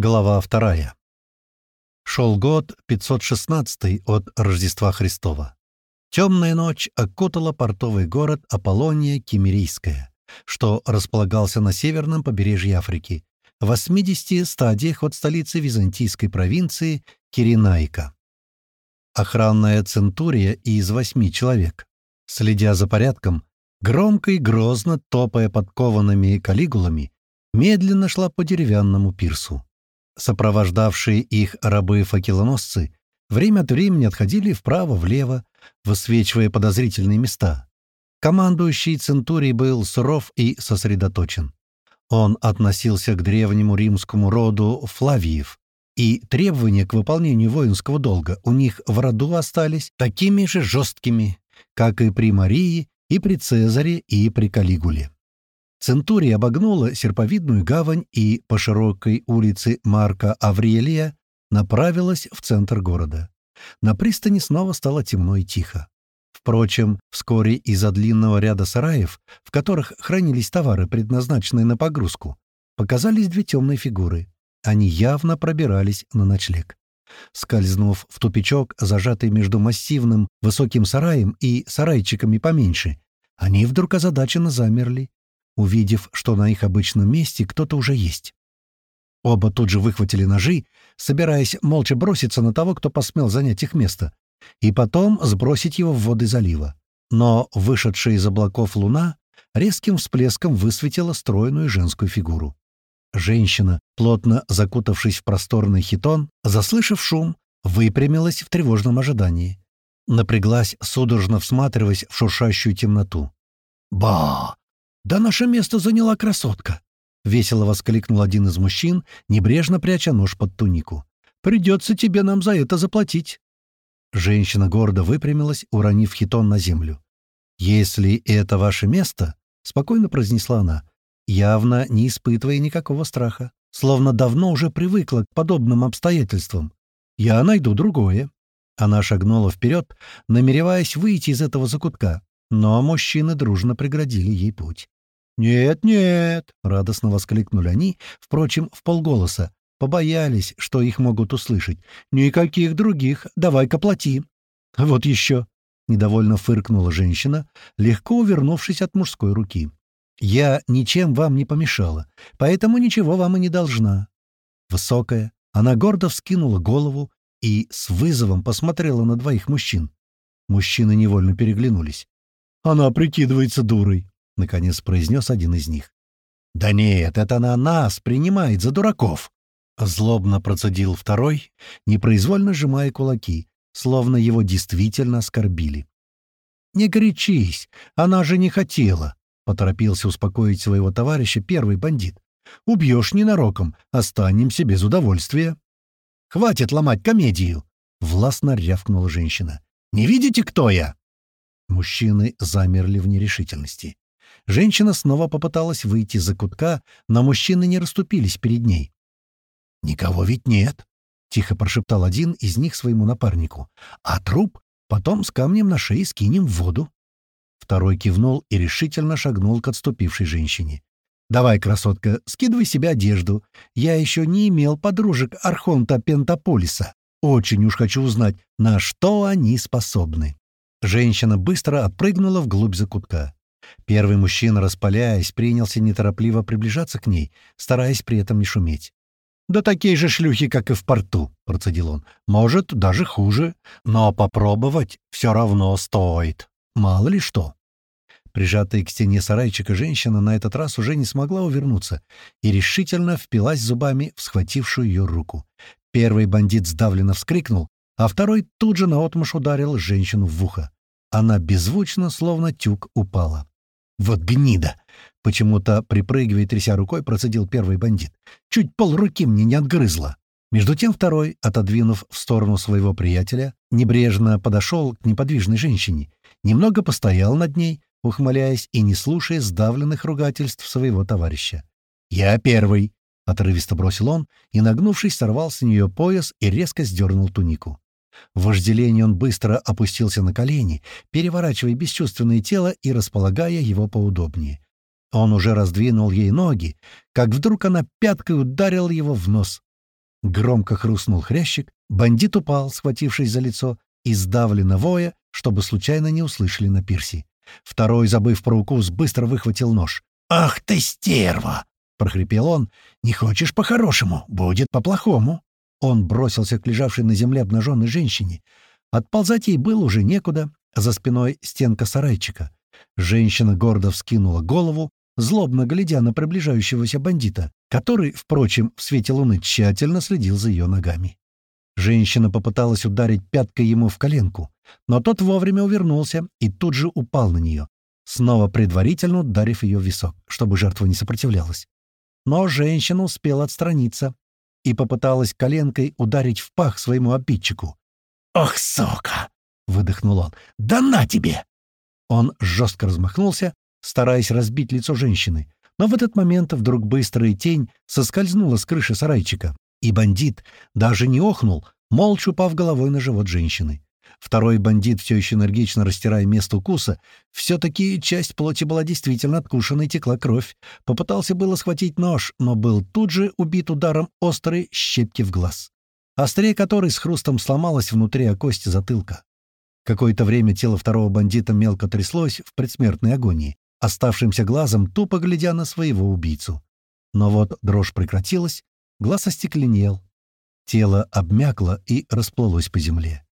Глава вторая. Шел год 516 от Рождества Христова. Темная ночь окутала портовый город Аполлония Кемерийская, что располагался на северном побережье Африки, в 80 стадиях от столицы византийской провинции Киринайка. Охранная центурия из восьми человек, следя за порядком, громко и грозно топая подкованными калигулами, медленно шла по деревянному пирсу. Сопровождавшие их рабы-факелоносцы время от времени отходили вправо-влево, высвечивая подозрительные места. Командующий Центурий был суров и сосредоточен. Он относился к древнему римскому роду Флавиев, и требования к выполнению воинского долга у них в роду остались такими же жесткими, как и при Марии, и при Цезаре, и при Калигуле. Центурия обогнула серповидную гавань и по широкой улице Марка Аврелия направилась в центр города. На пристани снова стало темно и тихо. Впрочем, вскоре из-за длинного ряда сараев, в которых хранились товары, предназначенные на погрузку, показались две темные фигуры. Они явно пробирались на ночлег. Скользнув в тупичок, зажатый между массивным высоким сараем и сарайчиками поменьше, они вдруг озадаченно замерли, увидев, что на их обычном месте кто-то уже есть. Оба тут же выхватили ножи, собираясь молча броситься на того, кто посмел занять их место, и потом сбросить его в воды залива. Но вышедшая из облаков луна резким всплеском высветила стройную женскую фигуру. Женщина, плотно закутавшись в просторный хитон, заслышав шум, выпрямилась в тревожном ожидании. Напряглась, судорожно всматриваясь в шуршащую темноту. «Ба! «Да наше место заняла красотка!» — весело воскликнул один из мужчин, небрежно пряча нож под тунику. «Придется тебе нам за это заплатить!» Женщина гордо выпрямилась, уронив хитон на землю. «Если это ваше место», — спокойно произнесла она, явно не испытывая никакого страха, словно давно уже привыкла к подобным обстоятельствам. «Я найду другое». Она шагнула вперед, намереваясь выйти из этого закутка, но мужчины дружно преградили ей путь. «Нет, нет!» — радостно воскликнули они, впрочем, в полголоса. Побоялись, что их могут услышать. «Никаких других! Давай-ка плати!» «Вот еще!» — недовольно фыркнула женщина, легко увернувшись от мужской руки. «Я ничем вам не помешала, поэтому ничего вам и не должна». Высокая, она гордо вскинула голову и с вызовом посмотрела на двоих мужчин. Мужчины невольно переглянулись. «Она прикидывается дурой», — наконец произнес один из них. «Да нет, это она нас принимает за дураков!» Злобно процедил второй, непроизвольно сжимая кулаки, словно его действительно оскорбили. «Не горячись, она же не хотела!» — поторопился успокоить своего товарища первый бандит. «Убьешь ненароком, останемся без удовольствия». «Хватит ломать комедию!» — властно рявкнула женщина. «Не видите, кто я?» Мужчины замерли в нерешительности. Женщина снова попыталась выйти за кутка, но мужчины не расступились перед ней. «Никого ведь нет», — тихо прошептал один из них своему напарнику. «А труп потом с камнем на шее скинем в воду». Второй кивнул и решительно шагнул к отступившей женщине. «Давай, красотка, скидывай себе одежду. Я еще не имел подружек Архонта Пентаполиса. Очень уж хочу узнать, на что они способны». Женщина быстро отпрыгнула вглубь закутка. Первый мужчина, распаляясь, принялся неторопливо приближаться к ней, стараясь при этом не шуметь. «Да такие же шлюхи, как и в порту», — процедил он. «Может, даже хуже, но попробовать все равно стоит. Мало ли что». Прижатая к стене сарайчика женщина на этот раз уже не смогла увернуться и решительно впилась зубами в схватившую ее руку. Первый бандит сдавленно вскрикнул, а второй тут же наотмашь ударил женщину в ухо. Она беззвучно, словно тюк, упала. «Вот гнида!» — почему-то, припрыгивая тряся рукой, процедил первый бандит. «Чуть полруки мне не отгрызла!» Между тем второй, отодвинув в сторону своего приятеля, небрежно подошел к неподвижной женщине, немного постоял над ней, ухмыляясь и не слушая сдавленных ругательств своего товарища. «Я первый!» — отрывисто бросил он и, нагнувшись, сорвал с нее пояс и резко сдернул тунику. В вожделении он быстро опустился на колени, переворачивая бесчувственное тело и располагая его поудобнее. Он уже раздвинул ей ноги, как вдруг она пяткой ударила его в нос. Громко хрустнул хрящик, бандит упал, схватившись за лицо, и сдавленно воя, чтобы случайно не услышали на пирсе. Второй, забыв про укус, быстро выхватил нож. «Ах ты, стерва!» — прохрипел он. «Не хочешь по-хорошему? Будет по-плохому!» Он бросился к лежавшей на земле обнаженной женщине. Отползать ей было уже некуда, а за спиной стенка сарайчика. Женщина гордо вскинула голову, злобно глядя на приближающегося бандита, который, впрочем, в свете луны тщательно следил за ее ногами. Женщина попыталась ударить пяткой ему в коленку, но тот вовремя увернулся и тут же упал на нее, снова предварительно ударив ее в висок, чтобы жертва не сопротивлялась. Но женщина успела отстраниться и попыталась коленкой ударить в пах своему обидчику. «Ох, сока!» — выдохнул он. «Да на тебе!» Он жестко размахнулся, стараясь разбить лицо женщины, но в этот момент вдруг быстрая тень соскользнула с крыши сарайчика, и бандит даже не охнул, молча упав головой на живот женщины. Второй бандит, все еще энергично растирая место укуса, все-таки часть плоти была действительно откушена и текла кровь. Попытался было схватить нож, но был тут же убит ударом острой щепки в глаз, острее которой с хрустом сломалась внутри о кости затылка. Какое-то время тело второго бандита мелко тряслось в предсмертной агонии, оставшимся глазом тупо глядя на своего убийцу. Но вот дрожь прекратилась, глаз остекленел, тело обмякло и расплылось по земле.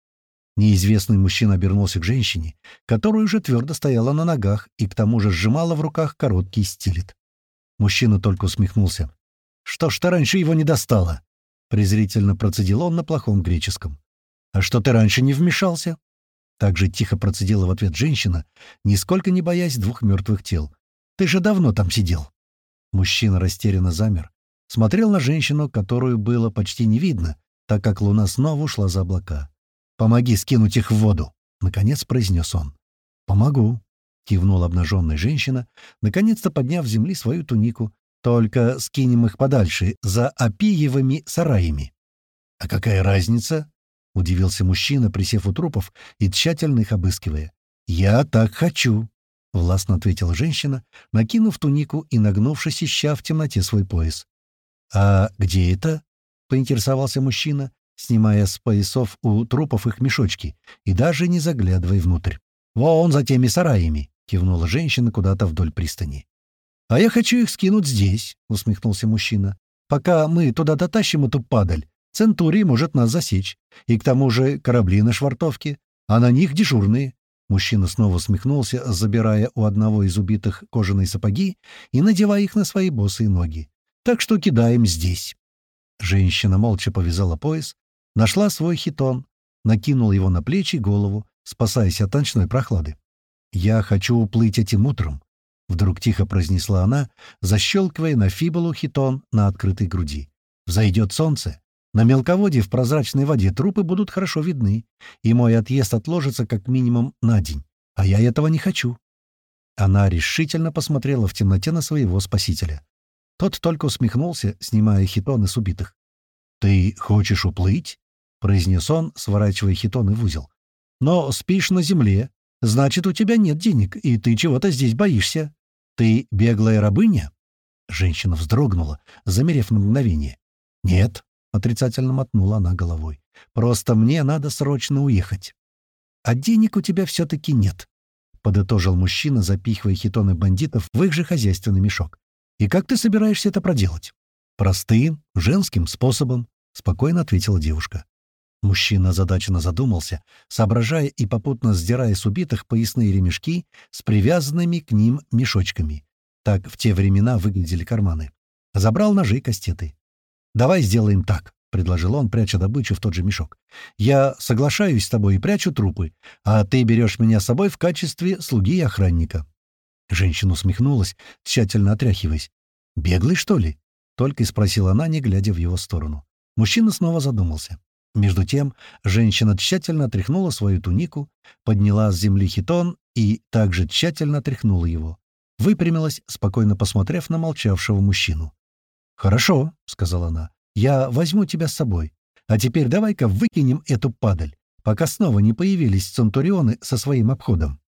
Неизвестный мужчина обернулся к женщине, которая уже твердо стояла на ногах и к тому же сжимала в руках короткий стилет. Мужчина только усмехнулся. «Что ж ты раньше его не достала?» Презрительно процедил он на плохом греческом. «А что ты раньше не вмешался?» Так же тихо процедила в ответ женщина, нисколько не боясь двух мертвых тел. «Ты же давно там сидел». Мужчина растерянно замер. Смотрел на женщину, которую было почти не видно, так как луна снова ушла за облака. «Помоги скинуть их в воду!» — наконец произнес он. «Помогу!» — кивнула обнаженная женщина, наконец-то подняв с земли свою тунику. «Только скинем их подальше, за опиевыми сараями». «А какая разница?» — удивился мужчина, присев у трупов и тщательно их обыскивая. «Я так хочу!» — властно ответила женщина, накинув тунику и нагнувшись, ища в темноте свой пояс. «А где это?» — поинтересовался мужчина, снимая с поясов у трупов их мешочки и даже не заглядывая внутрь. «Вон за теми сараями!» — кивнула женщина куда-то вдоль пристани. «А я хочу их скинуть здесь», — усмехнулся мужчина. «Пока мы туда дотащим эту падаль, Центурий может нас засечь. И к тому же корабли на швартовке, а на них дежурные». Мужчина снова усмехнулся, забирая у одного из убитых кожаные сапоги и надевая их на свои босые ноги. «Так что кидаем здесь». Женщина молча повязала пояс, Нашла свой хитон, накинула его на плечи и голову, спасаясь от ночной прохлады. «Я хочу уплыть этим утром», — вдруг тихо произнесла она, защелкивая на фибулу хитон на открытой груди. «Взойдет солнце. На мелководье в прозрачной воде трупы будут хорошо видны, и мой отъезд отложится как минимум на день. А я этого не хочу». Она решительно посмотрела в темноте на своего спасителя. Тот только усмехнулся, снимая хитоны с убитых. «Ты хочешь уплыть?» — произнес он, сворачивая хитоны в узел. «Но спишь на земле. Значит, у тебя нет денег, и ты чего-то здесь боишься. Ты беглая рабыня?» Женщина вздрогнула, замерев на мгновение. «Нет», — отрицательно мотнула она головой. «Просто мне надо срочно уехать». «А денег у тебя все-таки нет», — подытожил мужчина, запихивая хитоны бандитов в их же хозяйственный мешок. «И как ты собираешься это проделать?» «Простым, женским способом», — спокойно ответила девушка. Мужчина озадаченно задумался, соображая и попутно сдирая с убитых поясные ремешки с привязанными к ним мешочками. Так в те времена выглядели карманы. Забрал ножи и кастеты. «Давай сделаем так», — предложил он, пряча добычу в тот же мешок. «Я соглашаюсь с тобой и прячу трупы, а ты берешь меня с собой в качестве слуги и охранника». Женщина усмехнулась, тщательно отряхиваясь. «Беглый, что ли?» — только и спросила она, не глядя в его сторону. Мужчина снова задумался. Между тем женщина тщательно отряхнула свою тунику, подняла с земли хитон и также тщательно отряхнула его. Выпрямилась, спокойно посмотрев на молчавшего мужчину. «Хорошо», — сказала она, — «я возьму тебя с собой. А теперь давай-ка выкинем эту падаль, пока снова не появились центурионы со своим обходом».